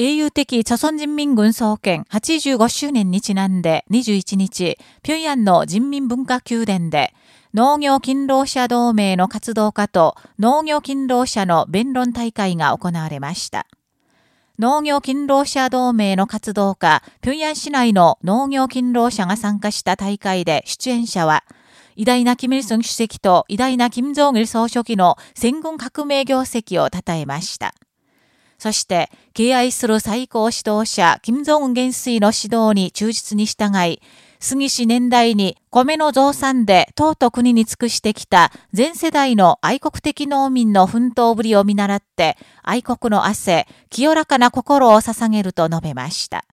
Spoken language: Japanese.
英雄的朝鮮人民軍創建85周年にちなんで21日、平壌の人民文化宮殿で、農業勤労者同盟の活動家と農業勤労者の弁論大会が行われました。農業勤労者同盟の活動家、平壌市内の農業勤労者が参加した大会で出演者は、偉大なキム・イルソン主席と偉大なキム・ジョン・イル総書記の戦軍革命業績を称えました。そして、敬愛する最高指導者、金正恩元帥の指導に忠実に従い、杉氏年代に米の増産で党と国に尽くしてきた全世代の愛国的農民の奮闘ぶりを見習って、愛国の汗、清らかな心を捧げると述べました。